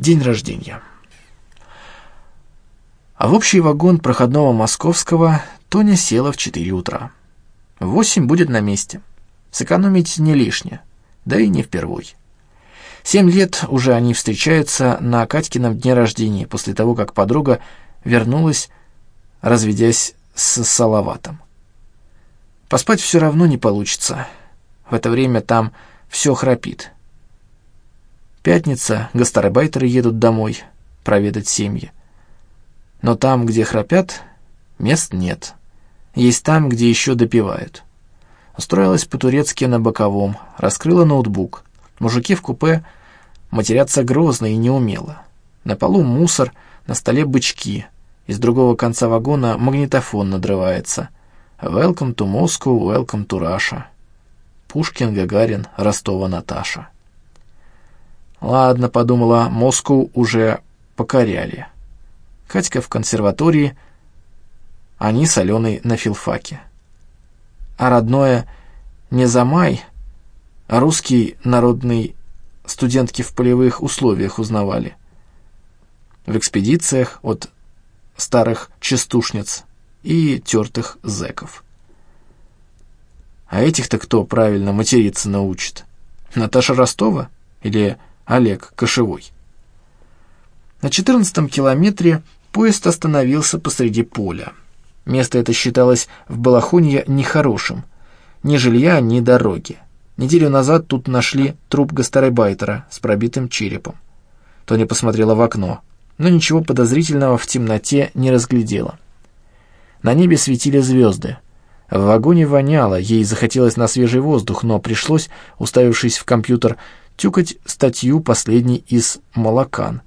День рождения. А в общий вагон проходного московского Тоня села в 4 утра. В 8 будет на месте. Сэкономить не лишнее, да и не впервой. Семь лет уже они встречаются на Катькином дне рождения, после того, как подруга вернулась, разведясь с Салаватом. Поспать все равно не получится. В это время там все храпит. Пятница, гастарбайтеры едут домой проведать семьи. Но там, где храпят, мест нет. Есть там, где еще допивают. Устроилась по-турецки на боковом, раскрыла ноутбук. Мужики в купе матерятся грозно и неумело. На полу мусор, на столе бычки. Из другого конца вагона магнитофон надрывается. «Welcome to Moscow, welcome to Russia». Пушкин, Гагарин, Ростова, Наташа. Ладно, подумала, Москву уже покоряли. Катька в консерватории, они с Аленой на филфаке. А родное не за май, а русский народный студентки в полевых условиях узнавали. В экспедициях от старых частушниц и тертых зэков. А этих-то кто правильно материться научит? Наташа Ростова или Олег Кошевой. На четырнадцатом километре поезд остановился посреди поля. Место это считалось в Балахунье нехорошим. Ни жилья, ни дороги. Неделю назад тут нашли труп гастарбайтера с пробитым черепом. Тоня посмотрела в окно, но ничего подозрительного в темноте не разглядела. На небе светили звезды. В вагоне воняло, ей захотелось на свежий воздух, но пришлось, уставившись в компьютер, тюкать статью последней из «Молокан»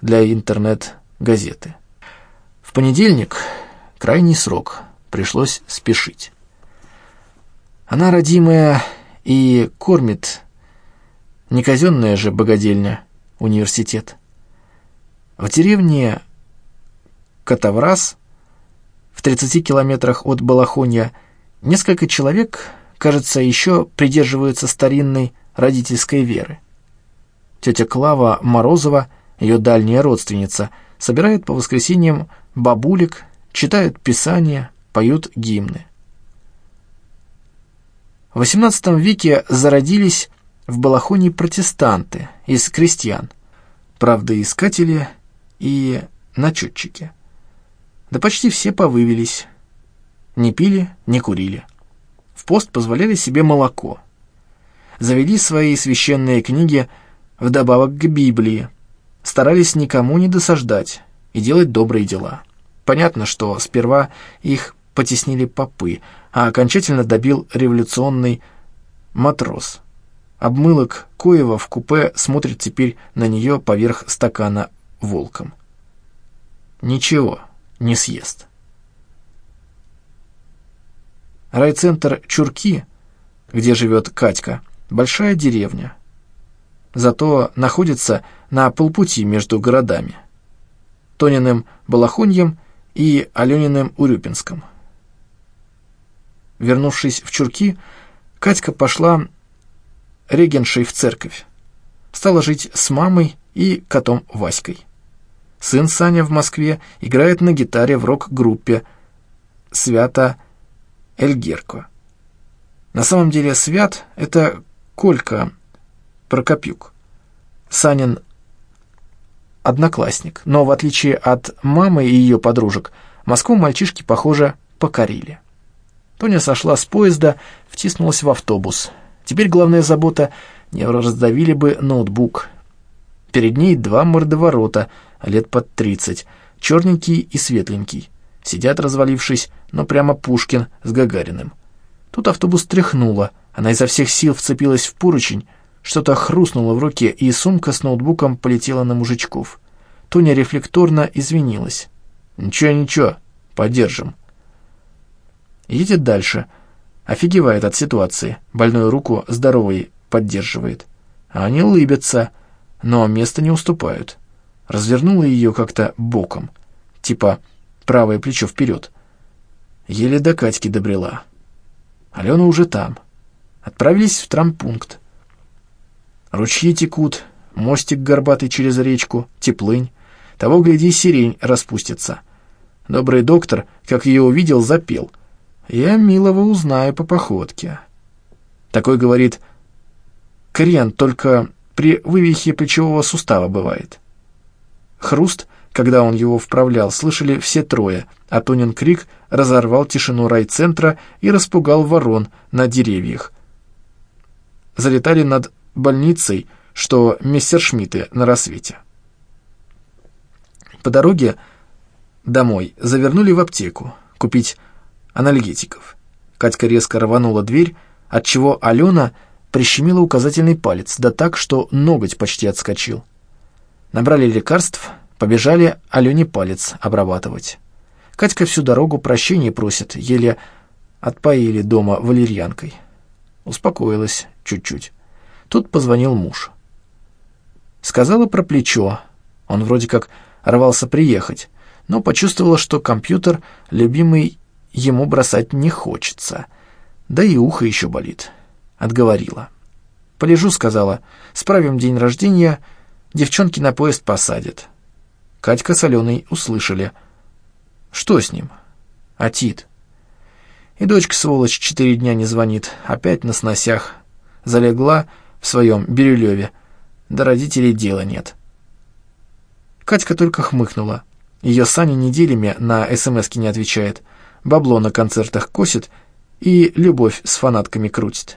для интернет-газеты. В понедельник, крайний срок, пришлось спешить. Она родимая и кормит, не казенная же богадельня, университет. В деревне Катаврас, в 30 километрах от Балахонья, несколько человек, кажется, еще придерживаются старинной родительской веры. Тетя Клава Морозова, ее дальняя родственница, собирает по воскресеньям бабулек, читают писания, поют гимны. В XVIII веке зародились в Балахоне протестанты из крестьян, правдоискатели и начетчики. Да почти все повывелись, не пили, не курили. В пост позволяли себе молоко – завели свои священные книги вдобавок к Библии, старались никому не досаждать и делать добрые дела. Понятно, что сперва их потеснили попы, а окончательно добил революционный матрос. Обмылок Коева в купе смотрит теперь на нее поверх стакана волком. Ничего, не съест. Райцентр Чурки, где живет Катька, большая деревня. Зато находится на полпути между городами. Тониным Балахуньем и Алениным Урюпинском. Вернувшись в Чурки, Катька пошла регеншей в церковь. Стала жить с мамой и котом Васькой. Сын Саня в Москве играет на гитаре в рок-группе «Свято Эльгерко». На самом деле «Свят» — это Колька Прокопюк. Санин одноклассник, но в отличие от мамы и ее подружек, Москву мальчишки, похоже, покорили. Тоня сошла с поезда, втиснулась в автобус. Теперь главная забота — не раздавили бы ноутбук. Перед ней два мордоворота, лет под тридцать, черненький и светленький. Сидят, развалившись, но прямо Пушкин с Гагариным. Тут автобус тряхнуло — она изо всех сил вцепилась в поручень, что-то хрустнуло в руке, и сумка с ноутбуком полетела на мужичков. Тоня рефлекторно извинилась. «Ничего, ничего, подержим». Едет дальше. Офигевает от ситуации. Больную руку здоровой поддерживает. А они улыбятся, но места не уступают. Развернула ее как-то боком. Типа правое плечо вперед. Еле до Катьки добрела. Алена уже там отправились в трампункт. Ручьи текут, мостик горбатый через речку, теплынь. Того, гляди, сирень распустится. Добрый доктор, как ее увидел, запел. «Я милого узнаю по походке». Такой, говорит, крен только при вывихе плечевого сустава бывает. Хруст, когда он его вправлял, слышали все трое, а Тонин крик разорвал тишину райцентра и распугал ворон на деревьях. Залетали над больницей, что мессершмитты на рассвете. По дороге домой завернули в аптеку купить анальгетиков. Катька резко рванула дверь, отчего Алена прищемила указательный палец, да так, что ноготь почти отскочил. Набрали лекарств, побежали Алене палец обрабатывать. Катька всю дорогу прощения просит, еле отпоили дома валерьянкой. Успокоилась чуть-чуть. Тут позвонил муж. Сказала про плечо. Он вроде как рвался приехать, но почувствовала, что компьютер любимый ему бросать не хочется. Да и ухо еще болит. Отговорила. «Полежу», — сказала. «Справим день рождения, девчонки на поезд посадят». Катька с Аленой услышали. «Что с ним?» «Атит». И дочка, сволочь, четыре дня не звонит, опять на сносях. Залегла в своем Бирюлеве. До родителей дела нет. Катька только хмыкнула. Ее Саня неделями на СМСки не отвечает. Бабло на концертах косит и любовь с фанатками крутит.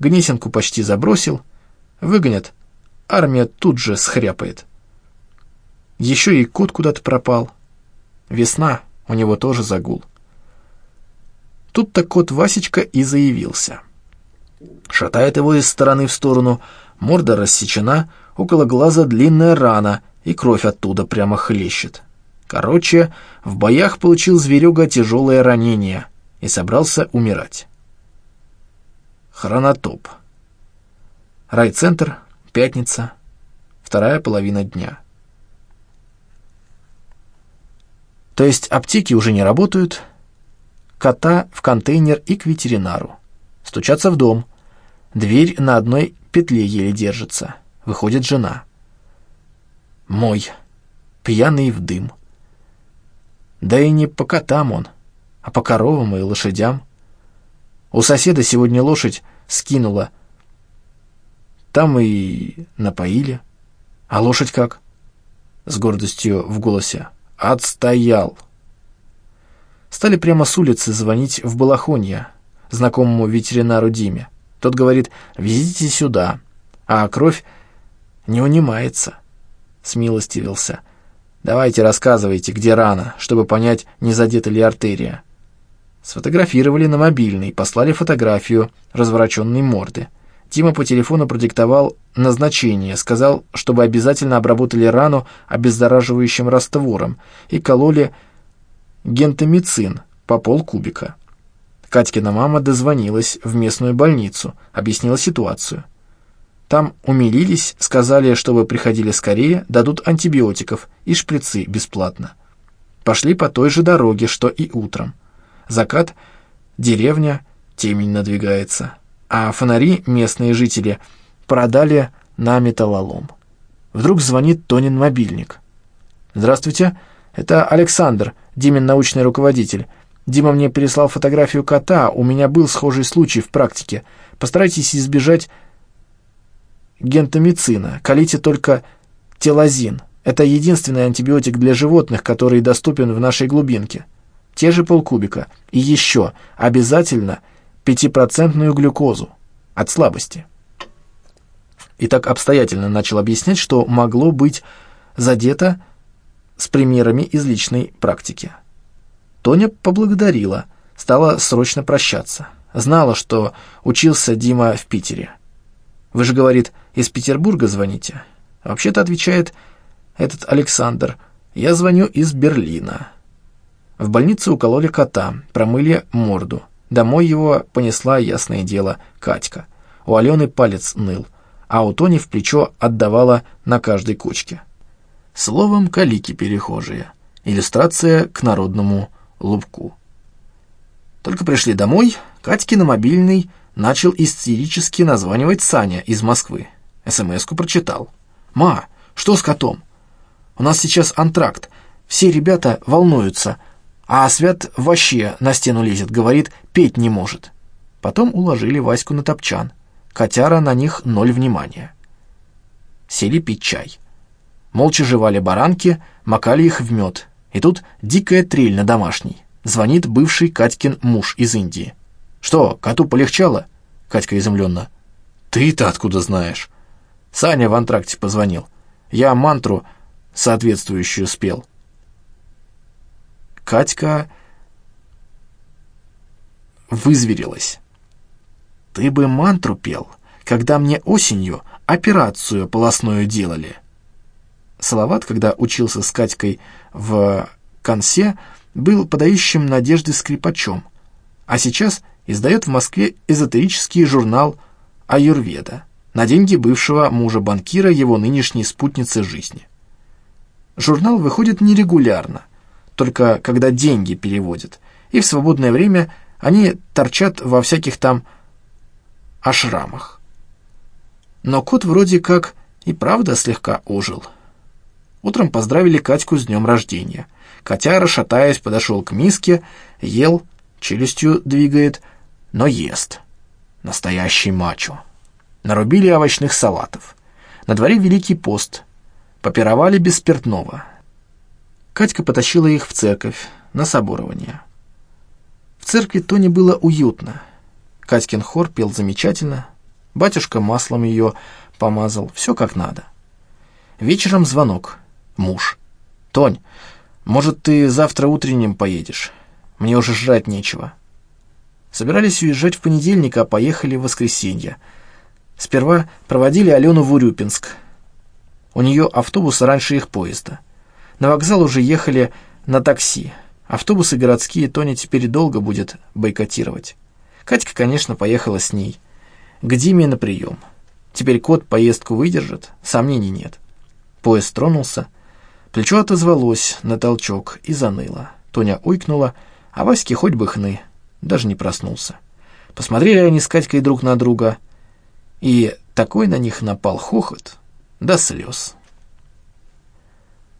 Гнесинку почти забросил. Выгонят. Армия тут же схряпает. Еще и кот куда-то пропал. Весна, у него тоже загул. Тут-то кот Васечка и заявился. Шатает его из стороны в сторону, морда рассечена, около глаза длинная рана, и кровь оттуда прямо хлещет. Короче, в боях получил зверюга тяжелое ранение и собрался умирать. Хронотоп. Райцентр, пятница, вторая половина дня. То есть аптеки уже не работают, кота в контейнер и к ветеринару. Стучаться в дом. Дверь на одной петле еле держится. Выходит жена. Мой. Пьяный в дым. Да и не по котам он, а по коровам и лошадям. У соседа сегодня лошадь скинула. Там и напоили. А лошадь как? С гордостью в голосе. Отстоял. Стали прямо с улицы звонить в Балахонье, знакомому ветеринару Диме. Тот говорит, везите сюда. А кровь не унимается. Смилостивился. Давайте рассказывайте, где рана, чтобы понять, не задета ли артерия. Сфотографировали на мобильный, послали фотографию развороченной морды. Тима по телефону продиктовал назначение, сказал, чтобы обязательно обработали рану обеззараживающим раствором и кололи гентамицин по полкубика. Катькина мама дозвонилась в местную больницу, объяснила ситуацию. Там умилились, сказали, чтобы приходили скорее, дадут антибиотиков и шприцы бесплатно. Пошли по той же дороге, что и утром. Закат, деревня, темень надвигается. А фонари местные жители продали на металлолом. Вдруг звонит Тонин мобильник. «Здравствуйте, это Александр, Димин научный руководитель. Дима мне переслал фотографию кота, у меня был схожий случай в практике. Постарайтесь избежать гентамицина, колите только телазин. Это единственный антибиотик для животных, который доступен в нашей глубинке те же полкубика, и еще обязательно пятипроцентную глюкозу от слабости. И так обстоятельно начал объяснять, что могло быть задето с примерами из личной практики. Тоня поблагодарила, стала срочно прощаться. Знала, что учился Дима в Питере. «Вы же, говорит, из Петербурга звоните?» Вообще-то отвечает этот Александр, «Я звоню из Берлина». В больнице укололи кота, промыли морду. Домой его понесла, ясное дело, Катька. У Алены палец ныл, а у Тони в плечо отдавала на каждой кучке. Словом, калики перехожие. Иллюстрация к народному лубку. Только пришли домой, Катьки на мобильный начал истерически названивать Саня из Москвы. СМС-ку прочитал. «Ма, что с котом? У нас сейчас антракт. Все ребята волнуются, а Свят вообще на стену лезет, говорит, петь не может». Потом уложили Ваську на топчан. Котяра на них ноль внимания. Сели пить чай. Молча жевали баранки, макали их в мед. И тут дикая трель на домашней. Звонит бывший Катькин муж из Индии. «Что, коту полегчало?» Катька изумленно. «Ты-то откуда знаешь?» Саня в антракте позвонил. Я мантру соответствующую спел. Катька вызверилась. «Ты бы мантру пел, когда мне осенью операцию полостную делали». Салават, когда учился с Катькой в консе, был подающим надежды скрипачом, а сейчас издает в Москве эзотерический журнал «Аюрведа» на деньги бывшего мужа-банкира его нынешней спутницы жизни. Журнал выходит нерегулярно, только когда деньги переводят, и в свободное время они торчат во всяких там ашрамах. Но кот вроде как и правда слегка ожил. Утром поздравили Катьку с днем рождения. Котяра, шатаясь, подошел к миске, ел, челюстью двигает, но ест. Настоящий мачо. Нарубили овощных салатов. На дворе Великий пост. Попировали без спиртного. Катька потащила их в церковь, на соборование. В церкви Тоне было уютно. Катькин хор пел замечательно. Батюшка маслом ее помазал, все как надо. Вечером звонок. Муж. «Тонь, может, ты завтра утренним поедешь? Мне уже жрать нечего». Собирались уезжать в понедельник, а поехали в воскресенье. Сперва проводили Алену в Урюпинск. У нее автобус раньше их поезда. На вокзал уже ехали на такси. Автобусы городские Тоня теперь долго будет бойкотировать. Катька, конечно, поехала с ней. К Диме на прием. Теперь кот поездку выдержит, сомнений нет. Поезд тронулся. Плечо отозвалось на толчок и заныло. Тоня уйкнула, а Ваське хоть бы хны даже не проснулся. Посмотрели они с Катькой друг на друга, и такой на них напал хохот до слез.